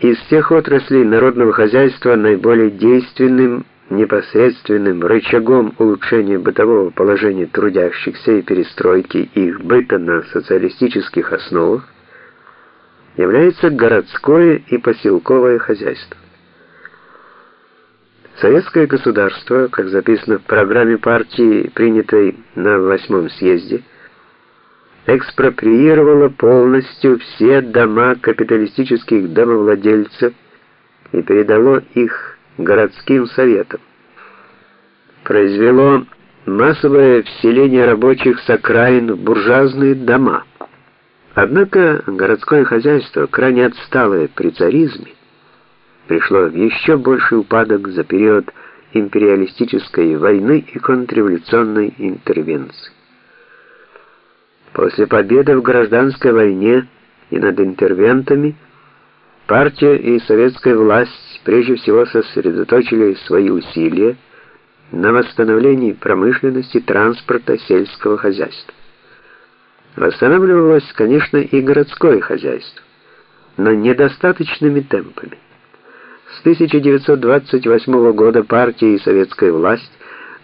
Из всех отраслей народного хозяйства наиболее действенным, непосредственным рычагом улучшения бытового положения трудящихся и перестройки их быта на социалистических основах является городское и поселковое хозяйство. Советское государство, как записано в программе партии, принятой на восьмом съезде, экспроприировало полностью все дома капиталистических домовладельцев и передало их городским советам. Произвело массовое вселение рабочих с окраин в буржуазные дома. Однако городское хозяйство, крайне отсталое при царизме, пришло в еще больший упадок за период империалистической войны и контрреволюционной интервенции. После победы в гражданской войне и над интервентами партия и советская власть прежде всего сосредоточили свои усилия на восстановлении промышленности, транспорта, сельского хозяйства. Восстанавливалось, конечно, и городское хозяйство, но недостаточными темпами. С 1928 года партия и советская власть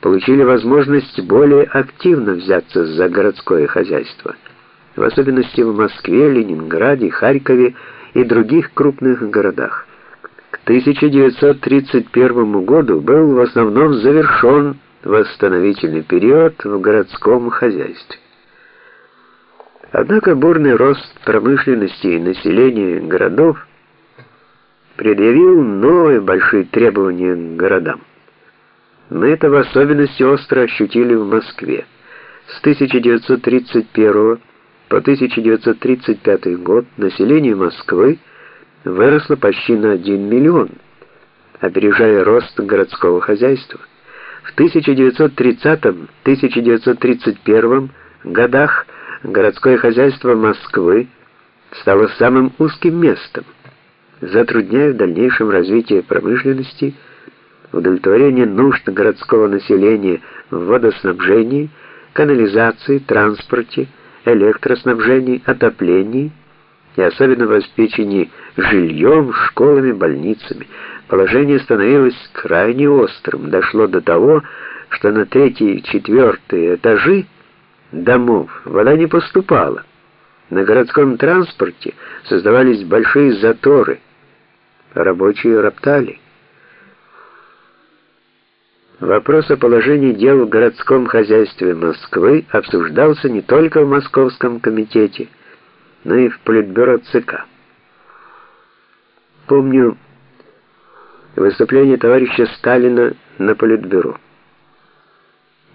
получили возможность более активно взяться за городское хозяйство, в особенности в Москве, Ленинграде, Харькове и других крупных городах. К 1931 году был в основном завершен восстановительный период в городском хозяйстве. Однако бурный рост промышленности и населения городов предъявил новые большие требования к городам. Мы это в особенности остро ощутили в Москве. С 1931 по 1935 год население Москвы выросло почти на 1 миллион, опережая рост городского хозяйства. В 1930-1931 годах городское хозяйство Москвы стало самым узким местом затрудняя в дальнейшем развитие промышленности, удовлетворение нужд городского населения в водоснабжении, канализации, транспорте, электроснабжении, отоплении и особенно в обеспечении жильем, школами, больницами. Положение становилось крайне острым, дошло до того, что на третий и четвертый этажи домов вода не поступала. На городском транспорте создавались большие заторы, рабочие роптали. Вопрос о положении дел в городском хозяйстве Москвы обсуждался не только в Московском комитете, но и в Политбюро ЦК. Помню выступление товарища Сталина на Политбюро.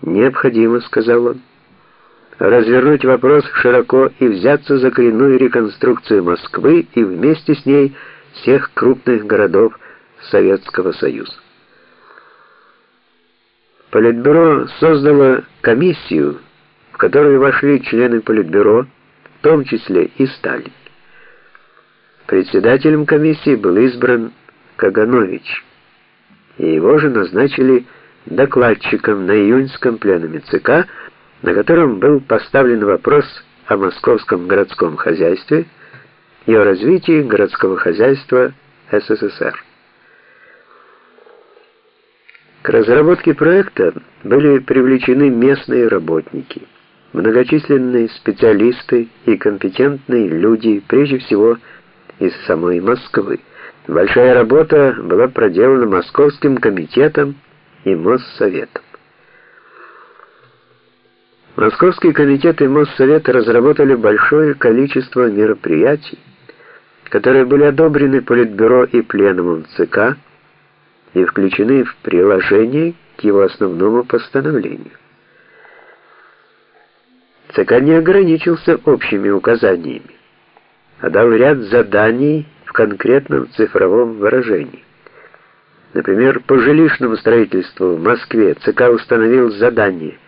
«Необходимо», — сказал он, — «развернуть вопрос широко и взяться за коренную реконструкцию Москвы и вместе с ней – всех крупных городов Советского Союза. Политбюро создало комиссию, в которую вошли члены Политбюро, в том числе и Сталин. Председателем комиссии был избран Каганович, и его же назначили докладчиком на июньском пленуме ЦК, на котором был поставлен вопрос о московском городском хозяйстве, и о развитии городского хозяйства СССР. К разработке проекта были привлечены местные работники, многочисленные специалисты и компетентные люди, прежде всего из самой Москвы. Большая работа была проделана Московским комитетом и Моссоветом. Московский комитет и Моссовет разработали большое количество мероприятий, которые были одобрены Политбюро и Пленумом ЦК и включены в приложение к его основному постановлению. ЦК не ограничился общими указаниями, а дал ряд заданий в конкретном цифровом выражении. Например, по жилищному строительству в Москве ЦК установил задание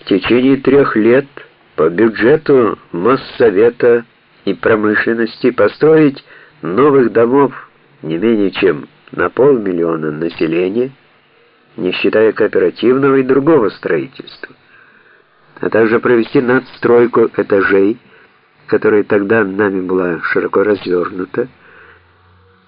в течение трех лет по бюджету Моссовета и промышленности построить новых домов не менее чем на полмиллиона населения, не считая кооперативного и другого строительства, а также провести надстройку этажей, которая тогда нами была широко развернута,